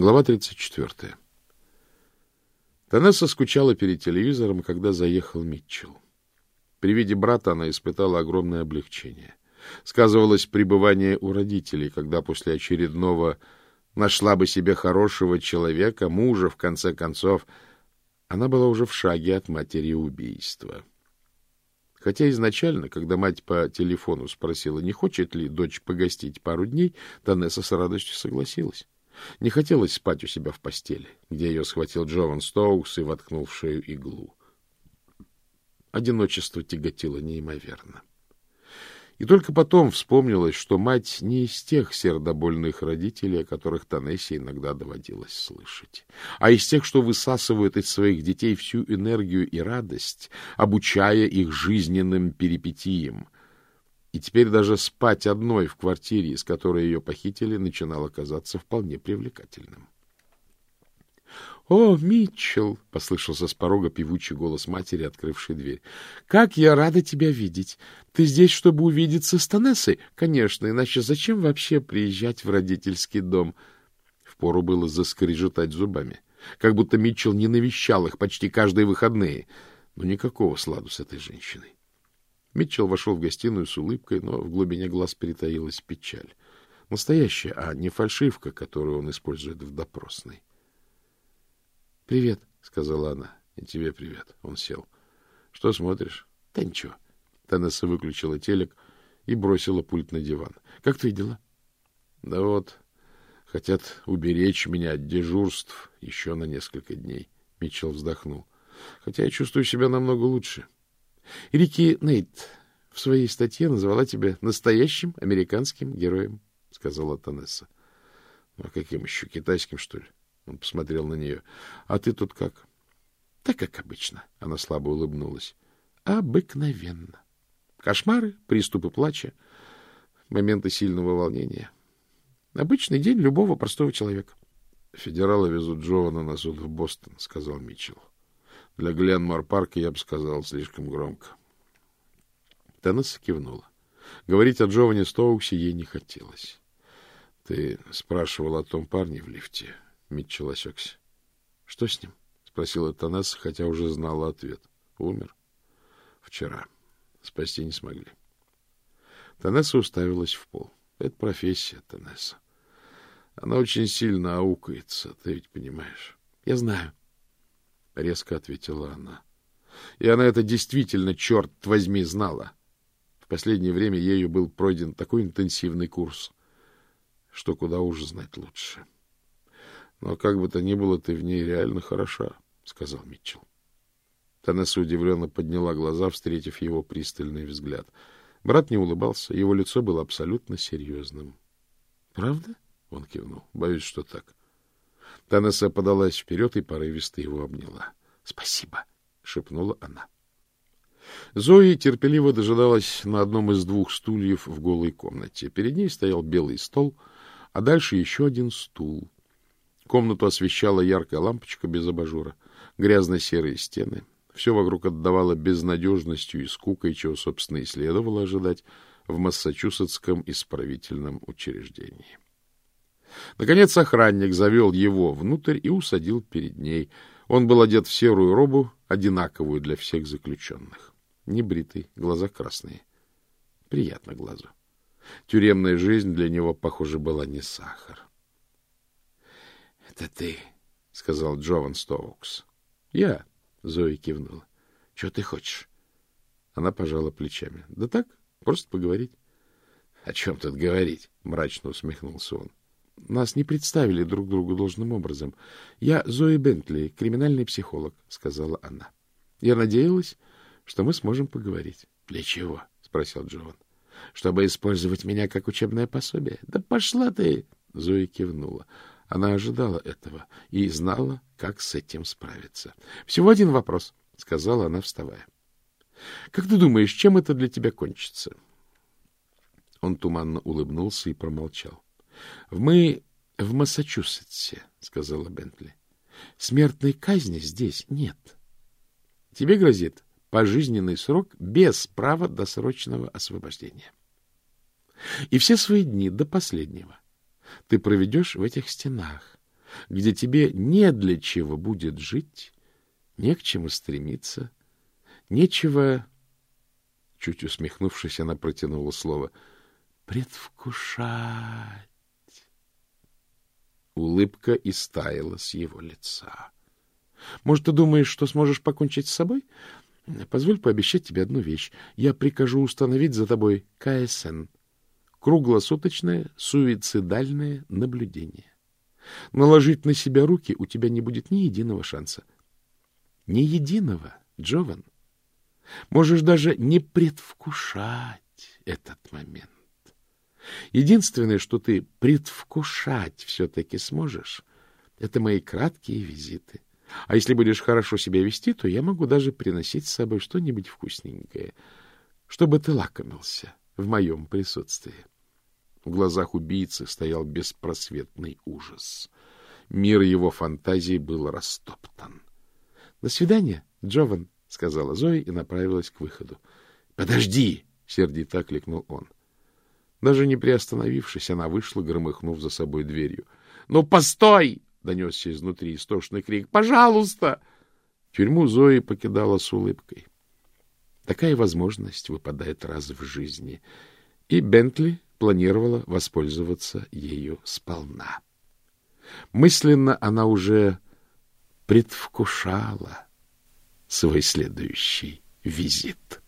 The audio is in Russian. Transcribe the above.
Глава 34. Танесса скучала перед телевизором, когда заехал Митчелл. При виде брата она испытала огромное облегчение. Сказывалось пребывание у родителей, когда после очередного нашла бы себе хорошего человека, мужа, в конце концов, она была уже в шаге от матери убийства. Хотя изначально, когда мать по телефону спросила, не хочет ли дочь погостить пару дней, Танесса с радостью согласилась. Не хотелось спать у себя в постели, где ее схватил Джован Стоукс и воткнул в шею иглу. Одиночество тяготило неимоверно. И только потом вспомнилось, что мать не из тех сердобольных родителей, о которых Танессе иногда доводилось слышать, а из тех, что высасывают из своих детей всю энергию и радость, обучая их жизненным перипетиям — и теперь даже спать одной в квартире, из которой ее похитили, начинало казаться вполне привлекательным. — О, Митчелл! — послышался с порога певучий голос матери, открывшей дверь. — Как я рада тебя видеть! Ты здесь, чтобы увидеться с Танессой? Конечно, иначе зачем вообще приезжать в родительский дом? Впору было заскрежетать зубами, как будто Митчелл не навещал их почти каждые выходные. Но никакого сладу с этой женщиной. Митчелл вошел в гостиную с улыбкой, но в глубине глаз перетаилась печаль. Настоящая, а не фальшивка, которую он использует в допросной. — Привет, — сказала она. — И тебе привет. Он сел. — Что смотришь? — Да ничего. Танесса выключила телек и бросила пульт на диван. — Как твои дела? — Да вот, хотят уберечь меня от дежурств еще на несколько дней. Митчелл вздохнул. — Хотя я чувствую себя намного лучше. — Рики Нейт в своей статье назвала тебя настоящим американским героем, — сказала Танесса. — Ну, а каким еще? Китайским, что ли? Он посмотрел на нее. — А ты тут как? — Так, как обычно. Она слабо улыбнулась. — Обыкновенно. Кошмары, приступы плача, моменты сильного волнения. Обычный день любого простого человека. — Федералы везут Джована на суд в Бостон, — сказал Митчелл. Для Гленмор-парка я бы сказал слишком громко. Теннесса кивнула. Говорить о Джованни Стоуксе ей не хотелось. — Ты спрашивал о том парне в лифте? Митчелл осекся. — Что с ним? — спросила Теннесса, хотя уже знала ответ. — Умер. — Вчера. Спасти не смогли. Теннесса уставилась в пол. — Это профессия, Теннесса. Она очень сильно аукается, ты ведь понимаешь. — Я знаю. — резко ответила она. И она это действительно, черт возьми, знала. В последнее время ею был пройден такой интенсивный курс, что куда уже знать лучше. — Но как бы то ни было, ты в ней реально хороша, — сказал Митчелл. Танесса удивленно подняла глаза, встретив его пристальный взгляд. Брат не улыбался, его лицо было абсолютно серьезным. — Правда? — он кивнул. — Боюсь, что так. Танесса подалась вперед и порывисто его обняла. — Спасибо, — шепнула она. Зои терпеливо дожидалась на одном из двух стульев в голой комнате. Перед ней стоял белый стол, а дальше еще один стул. Комнату освещала яркая лампочка без абажура, грязно-серые стены. Все вокруг отдавало безнадежностью и скукой, чего, собственно, и следовало ожидать в Массачусетском исправительном учреждении. Наконец охранник завел его внутрь и усадил перед ней. Он был одет в серую робу, одинаковую для всех заключенных. Небритый, глаза красные. Приятно глазу. Тюремная жизнь для него, похоже, была не сахар. — Это ты, — сказал Джован Стоукс. — Я, — Зои кивнула. — Что ты хочешь? Она пожала плечами. — Да так, просто поговорить. — О чем тут говорить? — мрачно усмехнулся он. Нас не представили друг другу должным образом. Я Зои Бентли, криминальный психолог, — сказала она. Я надеялась, что мы сможем поговорить. — Для чего? — спросил Джован. — Чтобы использовать меня как учебное пособие. — Да пошла ты! — Зои кивнула. Она ожидала этого и знала, как с этим справиться. — Всего один вопрос, — сказала она, вставая. — Как ты думаешь, чем это для тебя кончится? Он туманно улыбнулся и промолчал. — Мы в Массачусетсе, — сказала Бентли. — Смертной казни здесь нет. Тебе грозит пожизненный срок без права досрочного освобождения. И все свои дни до последнего ты проведешь в этих стенах, где тебе не для чего будет жить, не к чему стремиться, нечего... Чуть усмехнувшись, она протянула слово «предвкушать». Улыбка истаяла с его лица. Может, ты думаешь, что сможешь покончить с собой? Позволь пообещать тебе одну вещь. Я прикажу установить за тобой КСН. Круглосуточное суицидальное наблюдение. Наложить на себя руки у тебя не будет ни единого шанса. Ни единого, Джован. Можешь даже не предвкушать этот момент. Единственное, что ты предвкушать все-таки сможешь, это мои краткие визиты. А если будешь хорошо себя вести, то я могу даже приносить с собой что-нибудь вкусненькое, чтобы ты лакомился в моем присутствии. В глазах убийцы стоял беспросветный ужас. Мир его фантазии был растоптан. — До свидания, Джован, — сказала Зоя и направилась к выходу. — Подожди! — сердито окликнул он. Даже не приостановившись, она вышла, громыхнув за собой дверью. — Ну, постой! — донесся изнутри истошный крик. — Пожалуйста! Тюрьму Зои покидала с улыбкой. Такая возможность выпадает раз в жизни. И Бентли планировала воспользоваться ею сполна. Мысленно она уже предвкушала свой следующий визит.